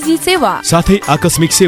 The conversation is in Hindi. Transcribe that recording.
सेवा सेवा। साथै आकस्मिक सेवा